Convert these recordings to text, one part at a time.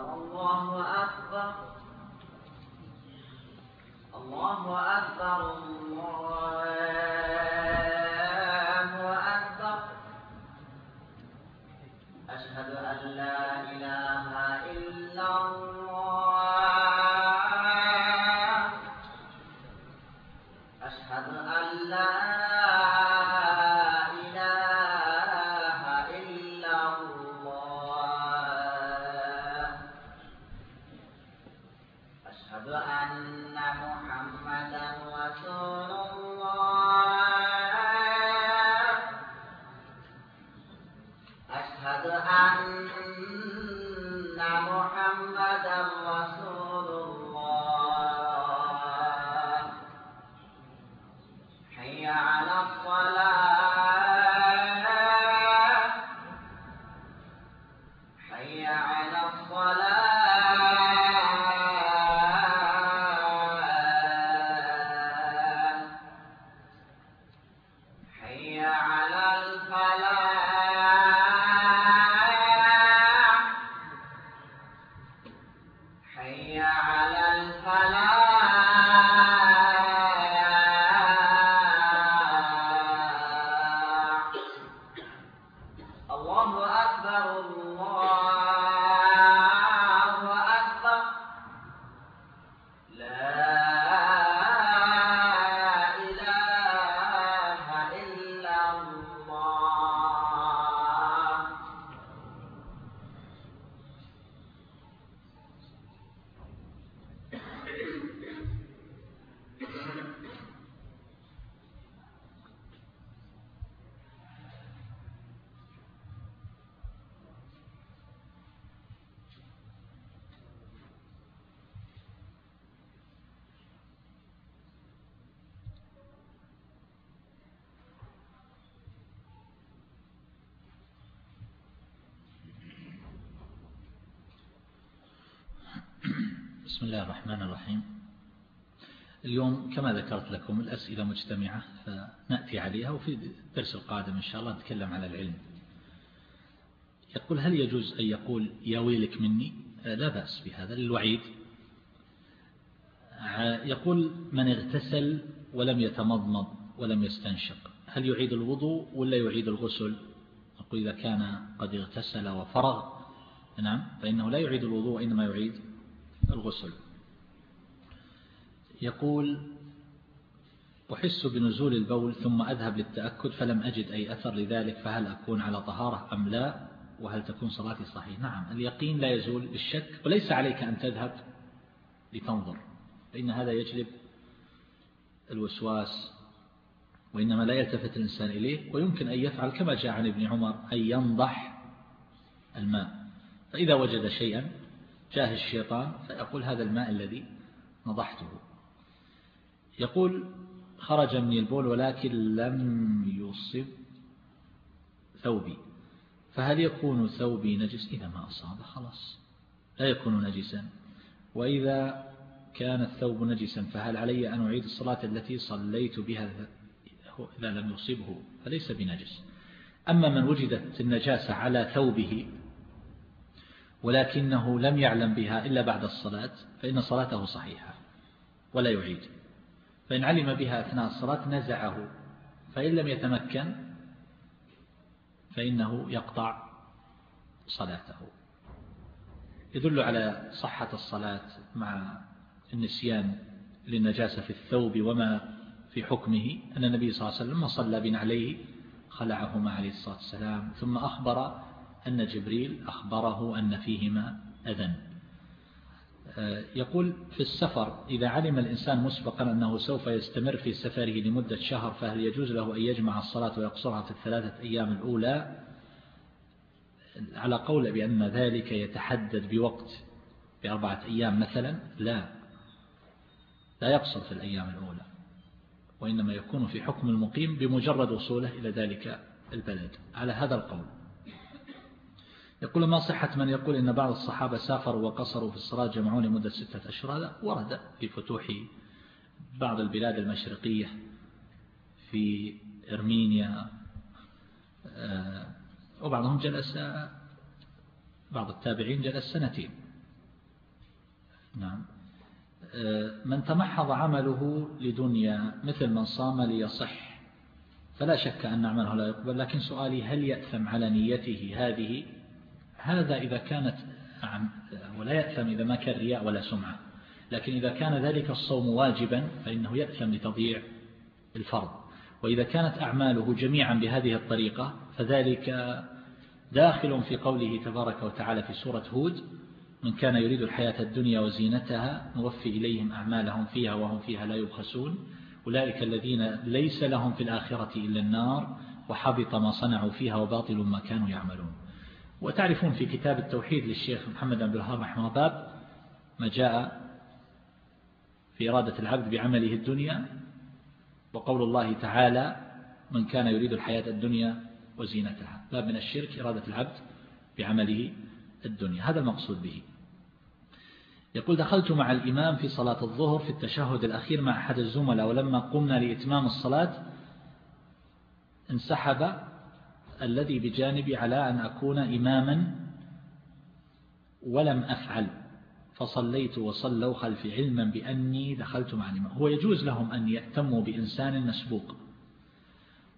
الله أكبر. الله أكبر بسم الله الرحمن الرحيم. اليوم كما ذكرت لكم الأسئلة مجتمعة فنأتي عليها وفي الدرس القادم إن شاء الله نتكلم على العلم. يقول هل يجوز أن يقول يا ويلك مني لا بأس بهذا للوعيد. يقول من اغتسل ولم يتمضمض ولم يستنشق هل يعيد الوضوء ولا يعيد الغسل؟ أقول إذا كان قد اغتسل وفرغ نعم فإنه لا يعيد الوضوء وإنما يعيد الغسل. يقول أحس بنزول البول ثم أذهب للتأكد فلم أجد أي أثر لذلك فهل أكون على طهارة أم لا؟ وهل تكون صلاتي صحيح نعم اليقين لا يزول بالشك وليس عليك أن تذهب لتنظر فإن هذا يجلب الوسواس وإنما لا يلتفت الإنسان إليه ويمكن أن يفعل كما جاء عن ابن عمر أن ينضح الماء. فإذا وجد شيئا جاه الشيطان فيقول هذا الماء الذي نضحته. يقول خرج مني البول ولكن لم يصب ثوبي. فهل يكون ثوبي نجس؟ إذا ما أصاب خلاص. لا يكون نجسا. وإذا كان الثوب نجسا فهل علي أن أعيد الصلاة التي صليت بها إذا لم يصبه؟ فليس بنجس. أما من وجدت النجاسة على ثوبه ولكنه لم يعلم بها إلا بعد الصلاة فإن صلاته صحيحة ولا يعيد. فإن علم بها أثناء الصلاة نزعه فإن لم يتمكن فإنه يقطع صلاته. يدل على صحة الصلاة مع النسيان للنجاسة في الثوب وما في حكمه أن النبي صلى الله عليه وسلم صلى بن عليه خلعهما عليه الصلاة والسلام ثم أخبر أن جبريل أخبره أن فيهما أذى آه، يقول في السفر إذا علم الإنسان مسبقا أنه سوف يستمر في سفره لمدة شهر فهل يجوز له أن يجمع الصلاة ويقصرها في الثلاثة أيام الأولى؟ على قول بأن ذلك يتحدد بوقت بأربعة أيام مثلا؟ لا. لا يقصر في الأيام الأولى وإنما يكون في حكم المقيم بمجرد وصوله إلى ذلك البلد. على هذا القول. يقول ما صحة من يقول إن بعض الصحابة سافروا وقصروا في الصلاة جمعون لمدة ستة أشهر؟ هذا ورد في فتوح بعض البلاد المشرقية في إرمينيا آه، وبعضهم جلس بعض التابعين جلس سنتين. نعم. آه، من تمحض عمله لدنيا مثل من صام ليصح فلا شك أن عمله لا يقبل لكن سؤالي هل يأثم على نيته هذه هذا إذا كانت ولا يأثم إذا ما كان رياء ولا سمعة. لكن إذا كان ذلك الصوم واجبا فإنه يأثم لتضييع الفرض. وإذا كانت أعماله جميعا بهذه الطريقة فذلك داخل في قوله تبارك وتعالى في سورة هود من كان يريد الحياة الدنيا وزينتها نوفي إليهم أعمالهم فيها وهم فيها لا يبخسون. أولئك الذين ليس لهم في الآخرة إلا النار وحبط ما صنعوا فيها وباطل ما كانوا يعملون. وتعرفون في كتاب التوحيد للشيخ محمد بن الوهاب رحمه باب ما جاء في إرادة العبد بعمله الدنيا وقول الله تعالى من كان يريد الحياة الدنيا وزينتها باب من الشرك إرادة العبد بعمله الدنيا. هذا المقصود به. يقول دخلت مع الإمام في صلاة الظهر في التشهد الأخير مع أحد الزملاء ولما قمنا لإتمام الصلاة انسحب الذي بجانبي على أن أكون إماما ولم أفعل فصليت وصلوا خلفي علما بأني دخلت مع الإمام. هو يجوز لهم أن يأتموا بإنسان مسبوق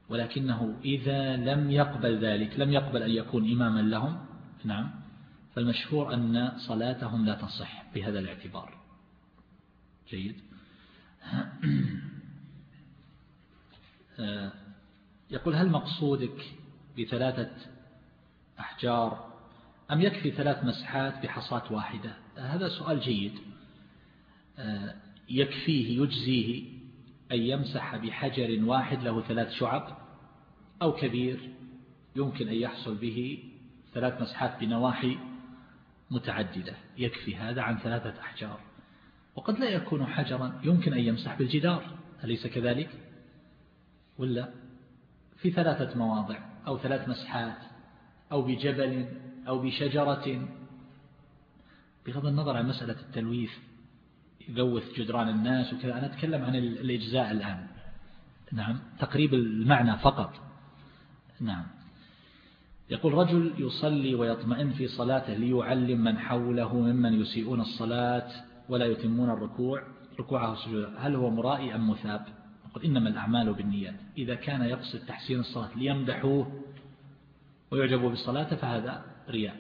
ولكنه إذا لم يقبل ذلك لم يقبل أن يكون إماما لهم نعم فالمشهور أن صلاتهم لا تصح بهذا الاعتبار. جيد. آه، يقول هل مقصودك بثلاثة أحجار أم يكفي ثلاث مسحات بحصاة واحدة؟ هذا سؤال جيد. يكفيه يجزيه أن يمسح بحجر واحد له ثلاث شعب أو كبير يمكن أن يحصل به ثلاث مسحات بنواحي متعددة. يكفي هذا عن ثلاثة أحجار. وقد لا يكون حجرا يمكن أن يمسح بالجدار. أليس كذلك؟ ولا؟ في ثلاثة مواضع. أو ثلاث مسحات أو بجبل أو بشجرة. بغض النظر عن مسألة التلويث يلوث جدران الناس وكذا أنا أتكلم عن الإجزاء الآن. نعم تقريب المعنى فقط. نعم. يقول رجل يصلي ويطمئن في صلاته ليعلم من حوله ممن يسيئون الصلاة ولا يتمون الركوع ركوعه سجوده هل هو مرائي أم مثاب؟ نقول إنما الأعمال بالنيات. إذا كان يقصد تحسين الصلاة ليمدحوه ويعجبوا بالصلاة فهذا رياء.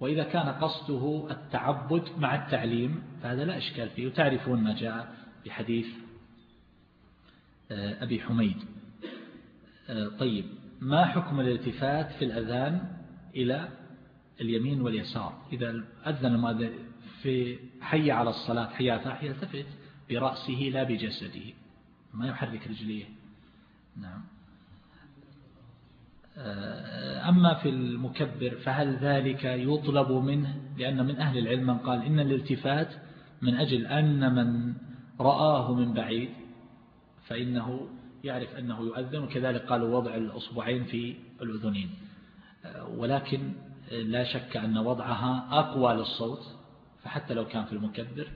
وإذا كان قصده التعبد مع التعليم فهذا لا إشكال فيه. وتعرفون ما جاء بحديث آه، أبي حميد. آه، طيب ما حكم الالتفات في الأذان إلى اليمين واليسار؟ إذا أذن المؤذن في حي على الصلاة حي على الفلاح يلتفت برأسه لا بجسده. ما يحرك رجليه. نعم. آه، أما في المكبر فهل ذلك يطلب منه؟ لأن من أهل العلم من قال إن الالتفات من أجل أن من رآه من بعيد فإنه يعرف أنه يؤذن. وكذلك قالوا وضع الأصبعين في الأذنين. ولكن لا شك أن وضعها أقوى للصوت فحتى لو كان في المكبر.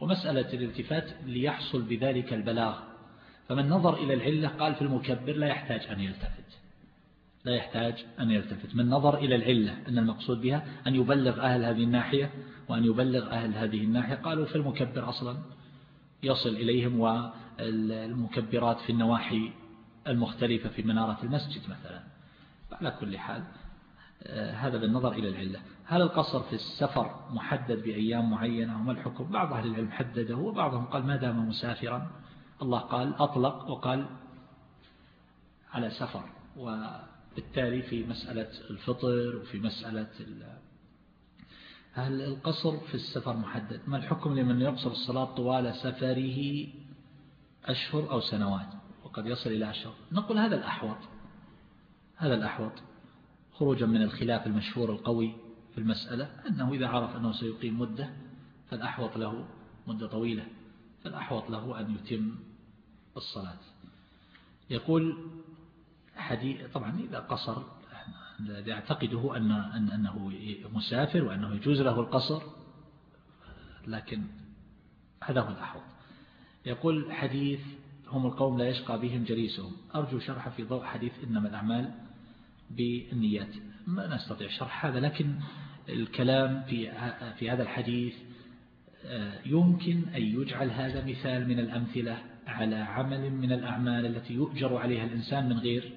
ومسألة الالتفات ليحصل بذلك البلاغ. فمن نظر إلى العلة قال في المكبر لا يحتاج أن يلتفت. لا يحتاج أن يلتفت. من نظر إلى العلة أن المقصود بها أن يبلغ أهل هذه الناحية وأن يبلغ أهل هذه الناحية. قالوا في المكبر أصلا يصل إليهم والمكبرات في النواحي المختلفة في منارة المسجد مثلا. على كل حال هذا بالنظر إلى العلة. هل القصر في السفر محدد بأيام معينة؟ وما الحكم؟ بعض أهل العلم حدده وبعضهم قال ما دام مسافرا الله قال أطلق وقال على سفر وبالتالي في مسألة الفطر وفي مسألة هل القصر في السفر محدد؟ ما الحكم لمن يقصر الصلاة طوال سفره أشهر أو سنوات وقد يصل إلى أشهر؟ نقول هذا الأحوط هذا الأحوط. خروجا من الخلاف المشهور القوي في المسألة أنه إذا عرف أنه سيقيم مدة فالأحوط له مدة طويلة فالأحوط له أن يتم الصلاة. يقول حديث طبعا إذا قصر يعتقده أن أنه مسافر وأنه يجوز له القصر لكن هذا هو الأحوط. يقول حديث هم القوم لا يشقى بهم جليسهم. أرجو شرح في ضوء حديث إنما الأعمال بالنيات. ما نستطيع شرح هذا لكن الكلام في في هذا الحديث آه، يمكن أن يجعل هذا مثال من الأمثلة على عمل من الأعمال التي يؤجر عليها الإنسان من غير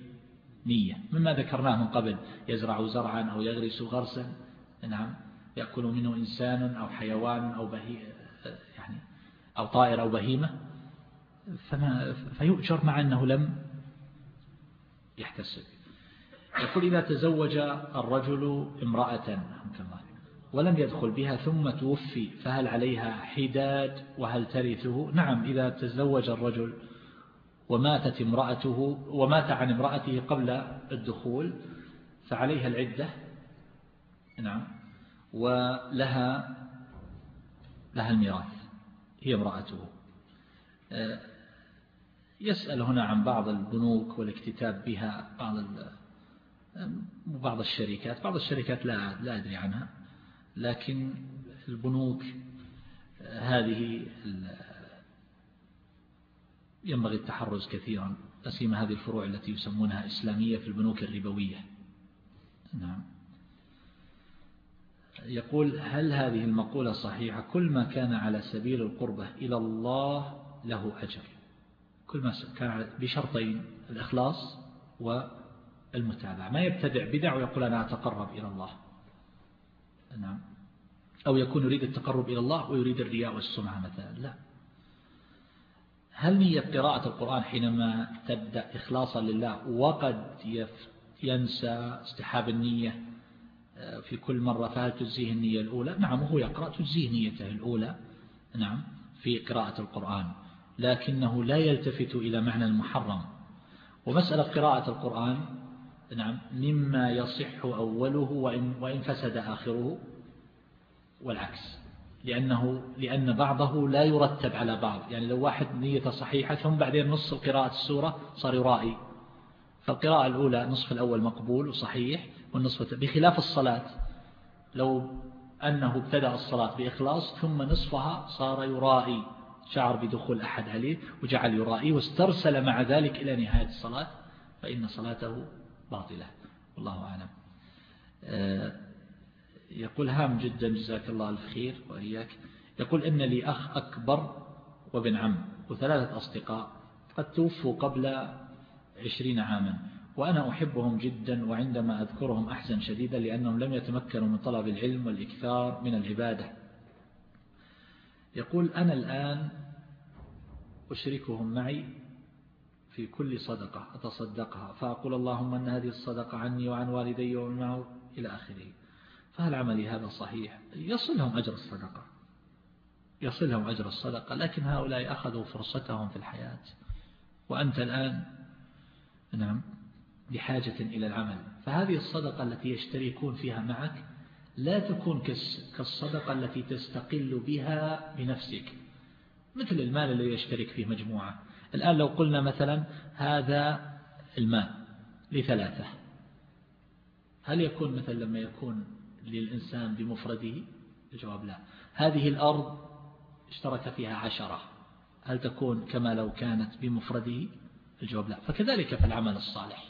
نية مما ذكرناه من قبل يزرع زرعا أو يغرس غرسا نعم يأكل منه إنسان أو حيوان أو بهي يعني أو طائر أو بهيمة فما فيؤجر مع أنه لم يحتسب. يقول إذا تزوج الرجل امرأة ولم يدخل بها ثم توفي فهل عليها حداد؟ وهل ترثه؟ نعم إذا تزوج الرجل وماتت امرأته ومات عن امرأته قبل الدخول فعليها العدة. نعم. ولها لها الميراث هي امرأته. آه، يسأل هنا عن بعض البنوك والاكتتاب بها بعض بعض الشركات. بعض الشركات لا لا أدري عنها. لكن البنوك هذه ينبغي التحرز كثيرا. أسيما هذه الفروع التي يسمونها إسلامية في البنوك الربوية. نعم. يقول هل هذه المقولة صحيحة؟ كل ما كان على سبيل القربة إلى الله له أجر. كل ما كان بشرطين الإخلاص والمتابعة. ما يبتدع بدع ويقول أنا أتقرب إلى الله. نعم. أو يكون يريد التقرب إلى الله ويريد الرياء والسمعة مثلا. لا. هل نية قراءة القرآن حينما تبدأ إخلاصا لله وقد ينسى استحاب النية آه، في كل مرة فهل تجزيه النية الأولى؟ نعم هو يقرأ تجزيه نيته الأولى. نعم في قراءة القرآن. لكنه لا يلتفت إلى معنى المحرم. ومسألة قراءة القرآن نعم مما يصح أوله وإن, وإن فسد آخره والعكس. لأنه لأن بعضه لا يرتب على بعض. يعني لو واحد نية صحيحة ثم بعدين نص قراءة السورة صار يرائي فالقراءة الأولى نصف الأول مقبول وصحيح والنصف بخلاف الصلاة. لو أنه ابتدأ الصلاة بإخلاص ثم نصفها صار يرائي شعر بدخول أحد عليه وجعل يرائي واسترسل مع ذلك إلى نهاية الصلاة فإن صلاته باطلة. والله أعلم. آه، يقول هام جدا جزاك الله الخير وإياك. يقول إن لي أخ أكبر وابن عم وثلاثة أصدقاء قد توفوا قبل عشرين عاما وأنا أحبهم جدا وعندما أذكرهم أحزن شديدا لأنهم لم يتمكنوا من طلب العلم والإكثار من العبادة. يقول أنا الآن أشركهم معي في كل صدقة أتصدقها فأقول اللهم أن هذه الصدقة عني وعن والدي ومن معه إلى آخره. فهل عملي هذا صحيح؟ يصلهم أجر الصدقة. يصلهم أجر الصدقة لكن هؤلاء أخذوا فرصتهم في الحياة. وأنت الآن نعم بحاجة إلى العمل. فهذه الصدقة التي يشتركون فيها معك لا تكون كالصدقة التي تستقل بها بنفسك. مثل المال الذي يشترك فيه مجموعة. الآن لو قلنا مثلا هذا الماء لثلاثة هل يكون مثلا لما يكون للإنسان بمفرده؟ الجواب لا. هذه الأرض اشترك فيها عشرة هل تكون كما لو كانت بمفرده؟ الجواب لا. فكذلك في العمل الصالح.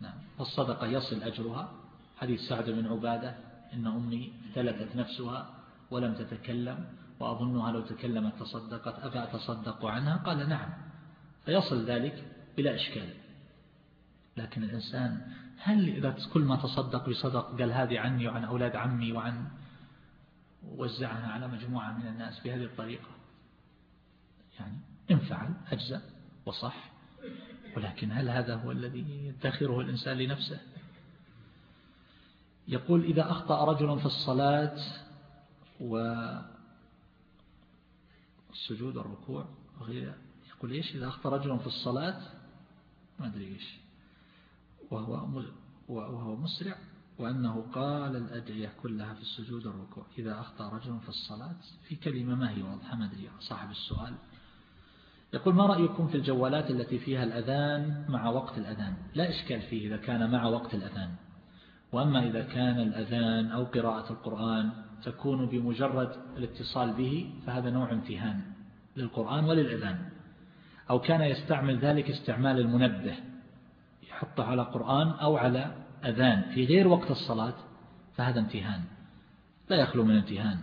نعم. فالصدقة يصل أجرها. حديث سعد بن عبادة إن أمي ثلثت نفسها ولم تتكلم. وأظنها لو تكلمت تصدقت أفأتصدق عنها؟ قال نعم. فيصل ذلك بلا إشكال. لكن الإنسان هل إذا كل ما تصدق بصدق قال هذه عني وعن أولاد عمي وعن وزعها على مجموعة من الناس بهذه الطريقة؟ يعني إن فعل أجزاء وصح. ولكن هل هذا هو الذي يدخره الإنسان لنفسه؟ يقول إذا أخطأ رجل في الصلاة والسجود والركوع وغيره يقول إيش؟ إذا أخطأ رجل في الصلاة ما أدري إيش. وهو وهو مسرع وأنه قال الأدعية كلها في السجود والركوع إذا أخطأ رجل في الصلاة في كلمة ما هي واضحة ما أدري صاحب السؤال. يقول ما رأيكم في الجوالات التي فيها الأذان مع وقت الأذان؟ لا إشكال فيه إذا كان مع وقت الأذان. وأما إذا كان الأذان أو قراءة القرآن تكون بمجرد الاتصال به فهذا نوع امتهان. للقرآن وللأذان أو كان يستعمل ذلك استعمال المنبه يحطه على قرآن أو على أذان في غير وقت الصلاة فهذا امتهان. لا يخلو من امتهان.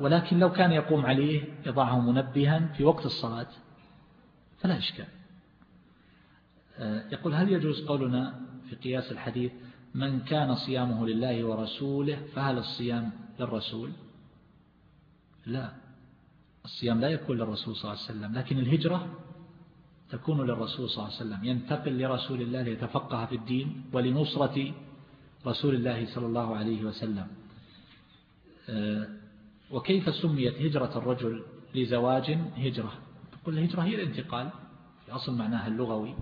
ولكن لو كان يقوم عليه يضعه منبها في وقت الصلاة فلا إشكال. آه، يقول هل يجوز قولنا في قياس الحديث من كان صيامه لله ورسوله فهل الصيام للرسول؟ لا. الصيام لا يكون للرسول صلى الله عليه وسلم لكن الهجرة تكون للرسول صلى الله عليه وسلم. ينتقل لرسول الله ليتفقه في الدين ولنصرة رسول الله صلى الله عليه وسلم. آه، وكيف سميت هجرة الرجل لزواج هجرة؟ تقول الهجرة هي الانتقال في أصل معناها اللغوي.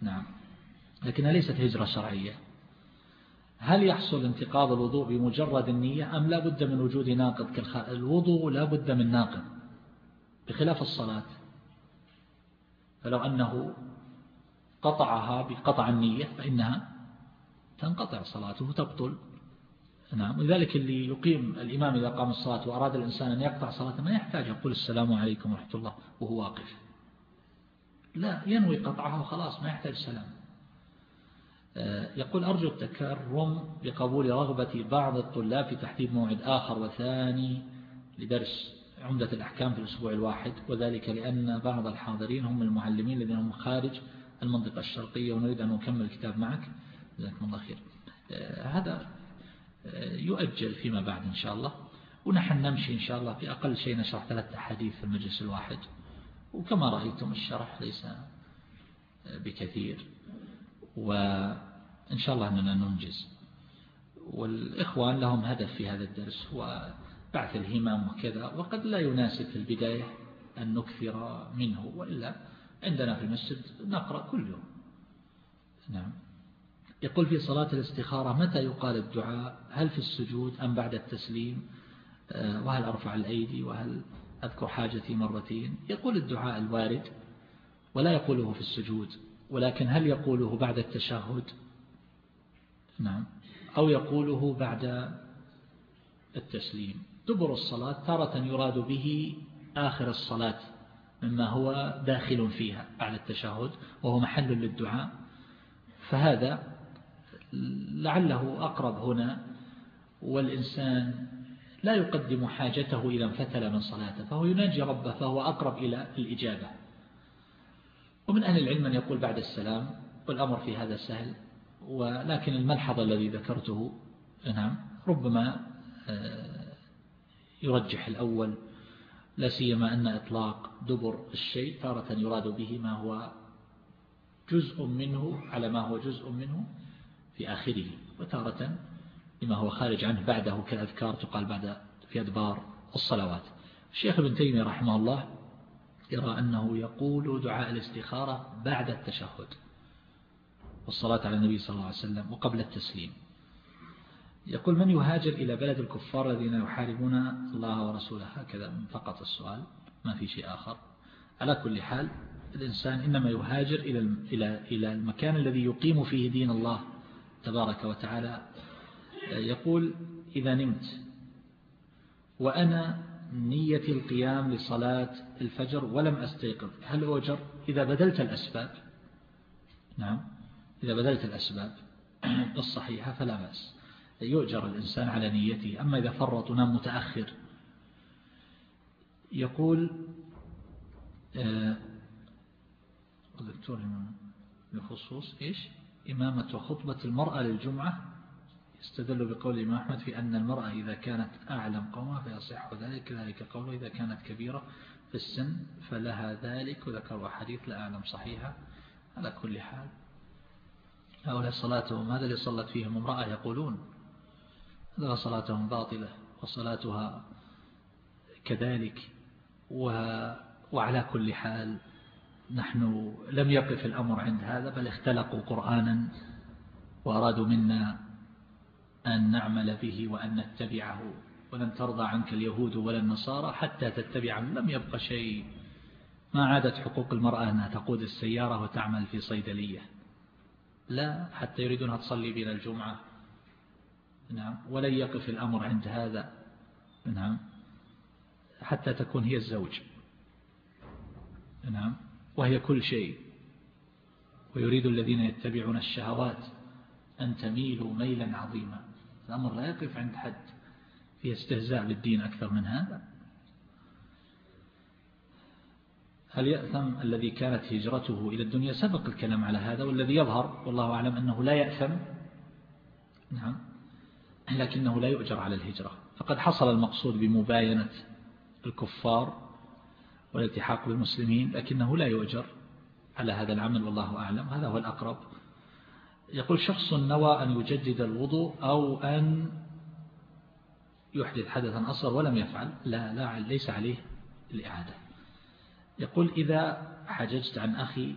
نعم لكنها ليست هجرة شرعية. هل يحصل انتقاض الوضوء بمجرد النية أم لا بد من وجود ناقض الوضوء لا بد من ناقض بخلاف الصلاة. فلو أنه قطعها بقطع النية فإنها تنقطع صلاته تبطل. نعم ولذلك اللي يقيم الإمام إذا قام الصلاة وأراد الإنسان أن يقطع صلاته ما يحتاج يقول السلام عليكم ورحمة الله وهو واقف. لا ينوي قطعها وخلاص ما يحتاج سلام. يقول أرجو التكرم بقبول رغبة بعض الطلاب في تحديد موعد آخر وثاني لدرس عمدة الأحكام في الأسبوع الواحد وذلك لأن بعض الحاضرين هم المعلمين الذين هم خارج المنطقة الشرقية ونريد أن نكمل الكتاب معك. جزاكم الله خير. آه، هذا آه، يؤجل فيما بعد إن شاء الله ونحن نمشي إن شاء الله في أقل شيء نشرح ثلاثة أحاديث في المجلس الواحد. وكما رأيتم الشرح ليس بكثير. وإن شاء الله أننا ننجز. والإخوان لهم هدف في هذا الدرس هو بعث الهمم وكذا وقد لا يناسب في البداية أن نكثر منه وإلا عندنا في المسجد نقرأ كل يوم. نعم. يقول في صلاة الاستخارة متى يقال الدعاء؟ هل في السجود أم بعد التسليم؟ آه، وهل أرفع الأيدي؟ وهل أذكر حاجتي مرتين؟ يقول الدعاء الوارد ولا يقوله في السجود. ولكن هل يقوله بعد التشهد؟ نعم. أو يقوله بعد التسليم. دبر الصلاة تارة يراد به آخر الصلاة مما هو داخل فيها بعد التشهد وهو محل للدعاء. فهذا لعله أقرب هنا والإنسان لا يقدم حاجته إذا انفتل من صلاته فهو يناجي ربه فهو أقرب إلى الإجابة. ومن أهل العلم من يقول بعد السلام والأمر في هذا سهل ولكن الملحظ الذي ذكرته نعم ربما آه، يرجح الأول لا سيما أن إطلاق دبر الشيء تارة يراد به ما هو جزء منه على ما هو جزء منه في آخره وتارة لما هو خارج عنه بعده كالأذكار تقال بعد في أدبار الصلوات. الشيخ ابن تيمية رحمه الله يرى أنه يقول دعاء الاستخارة بعد التشهد. والصلاة على النبي صلى الله عليه وسلم وقبل التسليم. يقول من يهاجر إلى بلد الكفار الذين يحاربون الله ورسوله؟ هكذا فقط السؤال ما في شيء آخر. على كل حال الإنسان إنما يهاجر إلى إلى إلى المكان الذي يقيم فيه دين الله تبارك وتعالى. يقول إذا نمت وأنا نية القيام لصلاة الفجر ولم أستيقظ. هل أوجر؟ إذا بدلت الأسباب. نعم. إذا بدلت الأسباب الصحيحة فلا بأس. يؤجر الإنسان على نيته. أما إذا فرط ونام متأخر. يقول آه، دكتور بخصوص إيش؟ إمامة وخطبة المرأة للجمعة استدل بقول الإمام أحمد في أن المرأة إذا كانت أعلم قومها فيصح ذلك كذلك قوله إذا كانت كبيرة في السن فلها ذلك وذكروا حديث لا أعلم صحيحة على كل حال. هؤلاء صلاتهم هذا اللي صلت فيهم امرأة يقولون هذا صلاتهم باطلة وصلاتها كذلك وعلى كل حال نحن لم يقف الأمر عند هذا بل اختلقوا قرآنا وأرادوا منا أن نعمل به وأن نتبعه. ولن ترضى عنك اليهود ولا النصارى حتى تتبع لم يبقى شيء. ما عادت حقوق المرأة أنها تقود السيارة وتعمل في صيدلية. لا حتى يريدونها تصلي بنا الجمعة. نعم. ولن يقف الأمر عند هذا. نعم. حتى تكون هي الزوج. نعم. وهي كل شيء. ويريد الذين يتبعون الشهوات أن تميلوا ميلا عظيما. الأمر لا يقف عند حد فيه استهزاء بالدين أكثر من هذا. هل يأثم الذي كانت هجرته إلى الدنيا؟ سبق الكلام على هذا والذي يظهر والله أعلم أنه لا يأثم. نعم. لكنه لا يؤجر على الهجرة. فقد حصل المقصود بمباينة الكفار والالتحاق بالمسلمين لكنه لا يؤجر على هذا العمل والله أعلم. هذا هو الأقرب. يقول شخص نوى أن يجدد الوضوء أو أن يحدث حدثا أصغر ولم يفعل. لا, لا ليس عليه الإعادة. يقول إذا حججت عن أخي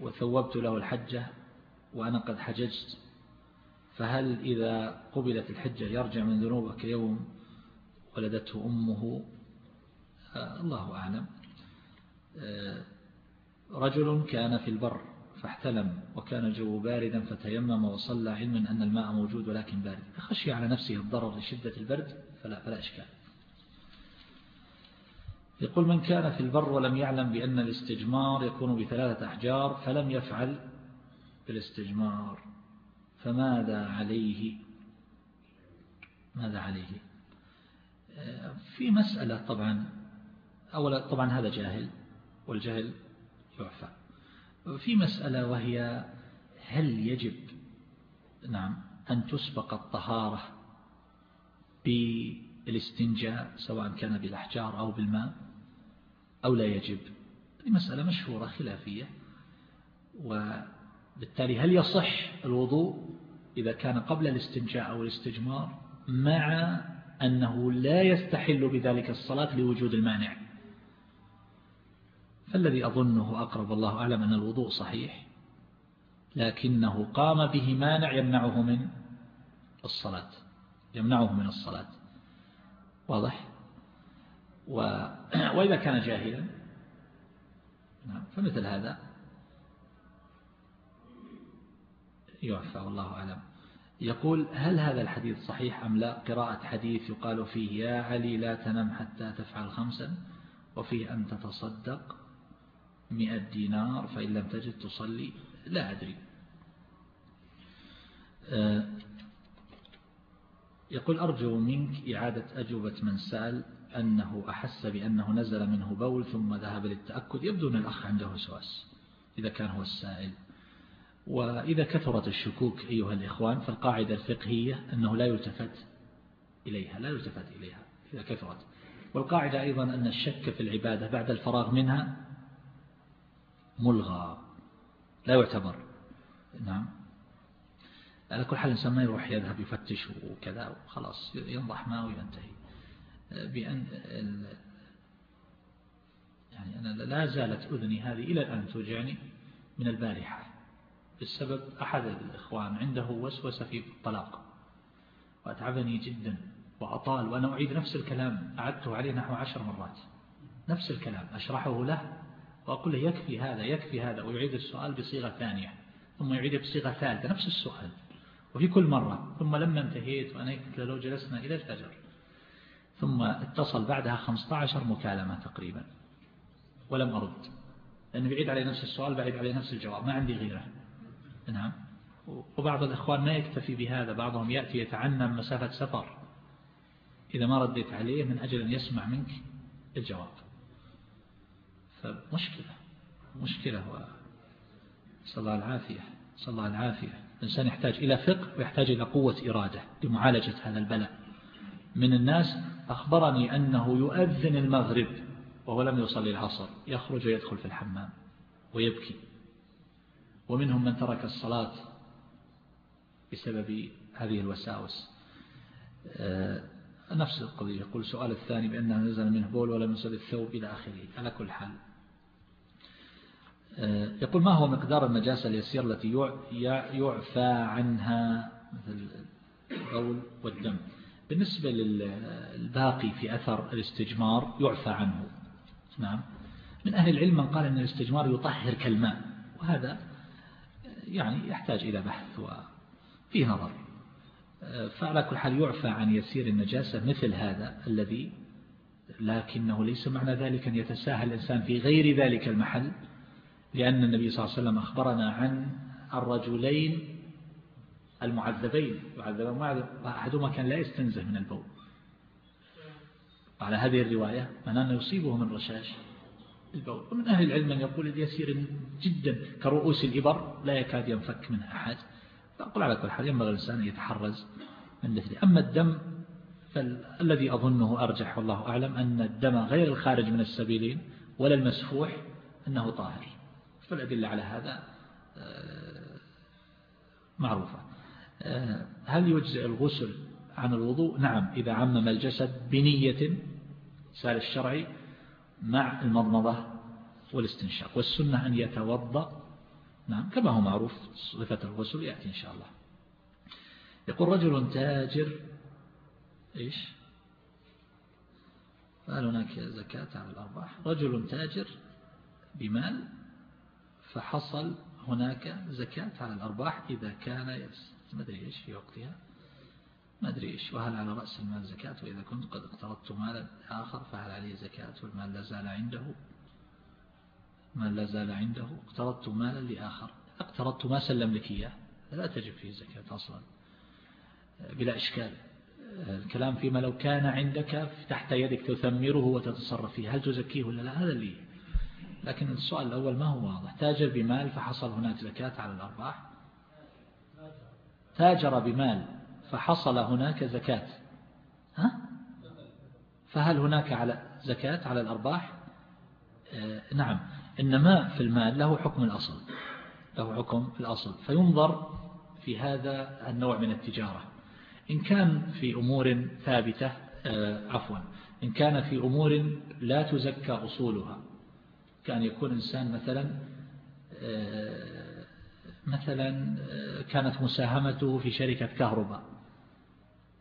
وثوبت له الحجة وأنا قد حججت فهل إذا قبلت الحجة يرجع من ذنوبه كيوم ولدته أمه؟ آه الله أعلم. آه رجل كان في البر. فاحتلم وكان الجو باردا فتيمم وصلى علما أن الماء موجود ولكن بارد. خشي على نفسه الضرر لشدة البرد فلا, فلا إشكال. يقول من كان في البر ولم يعلم بأن الاستجمار يكون بثلاثة أحجار فلم يفعل بالاستجمار فماذا عليه؟ ماذا عليه؟ في مسألة طبعا أولا طبعا هذا جاهل والجهل يعفى. في مسألة وهي هل يجب نعم أن تسبق الطهارة بالاستنجاء سواء كان بالأحجار أو بالماء أو لا يجب؟ هذه مسألة مشهورة خلافية وبالتالي هل يصح الوضوء إذا كان قبل الاستنجاء أو الاستجمار مع أنه لا يستحل بذلك الصلاة لوجود المانع؟ فالذي أظنه أقرب الله أعلم أن الوضوء صحيح لكنه قام به مانع يمنعه من الصلاة يمنعه من الصلاة. واضح؟ و... وإذا كان جاهلا نعم فمثل هذا يعفى والله أعلم. يقول هل هذا الحديث صحيح أم لا؟ قراءة حديث يقال فيه يا علي لا تنم حتى تفعل خمسا وفيه أن تتصدق. مئة دينار فإن لم تجد تصلي لا أدري. آه، يقول أرجو منك إعادة أجوبة من سأل أنه أحس بأنه نزل منه بول ثم ذهب للتأكد. يبدو أن الأخ عنده وسواس إذا كان هو السائل. وإذا كثرت الشكوك أيها الإخوان فالقاعدة الفقهية أنه لا يلتفت إليها لا يلتفت إليها إذا كثرت. والقاعدة أيضا أن الشك في العبادة بعد الفراغ منها ملغى لا يعتبر. نعم. على كل حال الإنسان ما يروح يذهب يفتش وكذا وخلاص ينضح ما وينتهي. بأن يعني أنا لا زالت أذني هذه إلى الآن توجعني من البارحة. بسبب أحد الإخوان عنده وسوسة في الطلاق. وأتعبني جدا وأطال وأنا أعيد نفس الكلام أعدته عليه نحو عشر مرات. نفس الكلام أشرحه له وأقول له يكفي هذا يكفي هذا ويعيد السؤال بصيغة ثانية ثم يعيد بصيغة ثالثة نفس السؤال وفي كل مرة ثم لما انتهيت وأنا لو جلسنا إلى الفجر ثم اتصل بعدها 15 مكالمة تقريبا ولم أرد لأنه بعيد علي نفس السؤال بعيد علي نفس الجواب ما عندي غيره. نعم. وبعض الإخوان ما يكتفي بهذا بعضهم يأتي يتعنى مسافة سفر إذا ما رديت عليه من أجل أن يسمع منك الجواب. فمشكلة مشكلة صلى الله العافية صلى الله العافية. الإنسان يحتاج إلى فقه ويحتاج إلى قوة إرادة لمعالجة هذا البلاء. من الناس أخبرني أنه يؤذن المغرب وهو لم يصلي العصر يخرج ويدخل في الحمام ويبكي. ومنهم من ترك الصلاة بسبب هذه الوساوس. آه، نفس القضية. يقول السؤال الثاني بأنه نزل منه بول ولم يصل الثوب إلى آخره. على كل حال يقول ما هو مقدار النجاسة اليسير التي يعفى عنها؟ مثل البول والدم. بالنسبة للباقي في أثر الاستجمار يعفى عنه. نعم. من أهل العلم من قال أن الاستجمار يطهر كالماء وهذا يعني يحتاج إلى بحث وفيه نظر. فعلى كل حال يعفى عن يسير النجاسة مثل هذا الذي لكنه ليس معنى ذلك أن يتساهل الإنسان في غير ذلك المحل. لأن النبي صلى الله عليه وسلم أخبرنا عن الرجلين المعذبين. يعذبون أحدهما كان لا يستنزه من البول. على هذه الرواية من أنه يصيبه من رشاش البول. ومن أهل العلم من يقول يسير جدا كرؤوس الإبر لا يكاد ينفك منها أحد. فأقول على كل حال ينبغي الإنسان أن يتحرز من مثله. أما الدم فالذي أظنه أرجح والله أعلم أن الدم غير الخارج من السبيلين ولا المسفوح أنه طاهر. فالأدلة على هذا آه، معروفة. آه، هل يجزئ الغسل عن الوضوء؟ نعم إذا عمم الجسد بنية سال الشرعي مع المضمضة والاستنشاق والسنة أن يتوضأ. نعم كما هو معروف صفة الغسل يأتي إن شاء الله. يقول رجل تاجر إيش؟ قال هناك زكاة على الأرباح؟ رجل تاجر بمال فحصل هناك زكاة على الأرباح إذا كان ما أدري إيش في وقتها. ما أدري إيش. وهل على رأس المال زكاة؟ وإذا كنت قد اقترضت مالا آخر فهل عليه زكاة؟ والمال لا زال عنده. ما لا زال عنده. اقترضت مالا لآخر. اقترضت ما سلم لك إياه. لا تجب فيه زكاة أصلا. بلا إشكال. الكلام فيما لو كان عندك تحت يدك تثمره وتتصرف فيه. هل تزكيه ولا لا؟ هذا اللي لكن السؤال الأول ما هو واضح؟ تاجر بمال فحصل هناك زكاة على الأرباح؟ تاجر بمال فحصل هناك زكاة. ها؟ فهل هناك على زكاة على الأرباح؟ آه نعم. إنما في المال له حكم الأصل. له حكم الأصل. فينظر في هذا النوع من التجارة. إن كان في أمور ثابتة آه عفوا. إن كان في أمور لا تزكى أصولها. كان يكون إنسان مثلا آه مثلا آه، كانت مساهمته في شركة كهرباء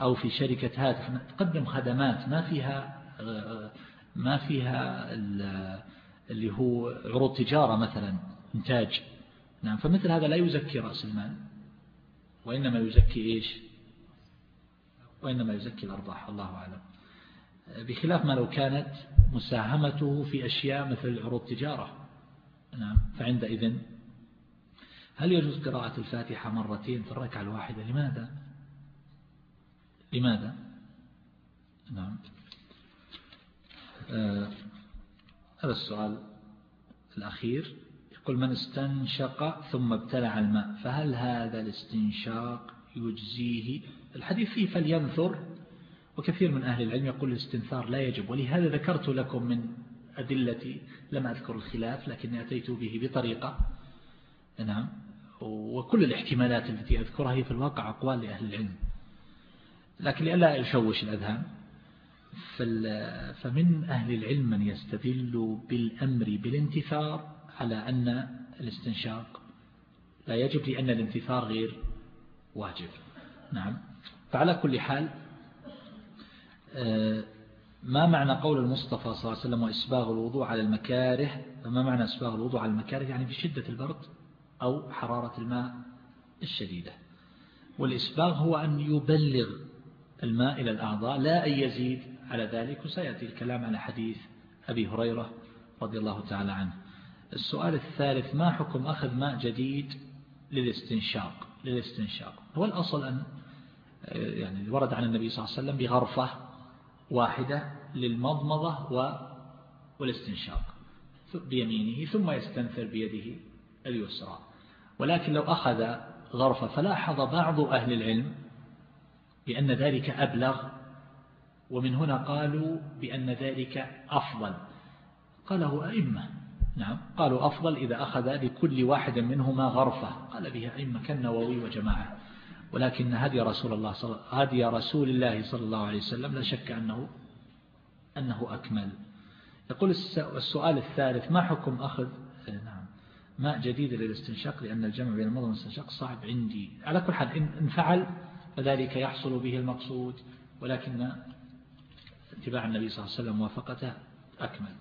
أو في شركة هاتف. تقدم خدمات ما فيها آه، ما فيها اللي هو عروض تجارة مثلا إنتاج. نعم فمثل هذا لا يزكي رأس المال وإنما يزكي إيش؟ وإنما يزكي الأرباح الله أعلم. بخلاف ما لو كانت مساهمته في أشياء مثل عروض تجارة. نعم فعندئذ هل يجوز قراءة الفاتحة مرتين في الركعة الواحدة؟ لماذا؟ لماذا؟ نعم. آه هذا السؤال الأخير. يقول من استنشق ثم ابتلع الماء فهل هذا الاستنشاق يجزيه؟ الحديث فيه فلينثر وكثير من أهل العلم يقول الاستنثار لا يجب ولهذا ذكرت لكم من أدلتي لم أذكر الخلاف لكني أتيت به بطريقة. نعم. وكل الاحتمالات التي أذكرها هي في الواقع أقوال لأهل العلم. لكن لئلا يشوش الأذهان فمن أهل العلم من يستدل بالأمر بالانتثار على أن الاستنشاق لا يجب لأن الانتثار غير واجب. نعم. فعلى كل حال ما معنى قول المصطفى صلى الله عليه وسلم وإسباغ الوضوء على المكاره؟ فما معنى إسباغ الوضوء على المكاره؟ يعني في شدة البرد أو حرارة الماء الشديدة. والإسباغ هو أن يبلغ الماء إلى الأعضاء لا أن يزيد. على ذلك وسيأتي الكلام على حديث أبي هريرة رضي الله تعالى عنه. السؤال الثالث ما حكم أخذ ماء جديد للاستنشاق؟ للاستنشاق. هو الأصل أن يعني ورد عن النبي صلى الله عليه وسلم بغرفة واحدة للمضمضة والاستنشاق بيمينه ثم يستنثر بيده اليسرى. ولكن لو أخذ غرفة فلاحظ بعض أهل العلم بأن ذلك أبلغ ومن هنا قالوا بأن ذلك أفضل. قاله أئمة نعم قالوا أفضل إذا أخذ لكل واحد منهما غرفة قال بها أئمة كالنووي وجماعة. ولكن هدي رسول الله صل... هدي رسول الله صلى الله عليه وسلم لا شك أنه أنه أكمل. يقول السؤال الثالث ما حكم أخذ نعم. ماء جديد للاستنشاق؟ لأن الجمع بين المضم والاستنشاق صعب عندي. على كل حال إن فعل فذلك يحصل به المقصود ولكن اتباع النبي صلى الله عليه وسلم موافقته أكمل.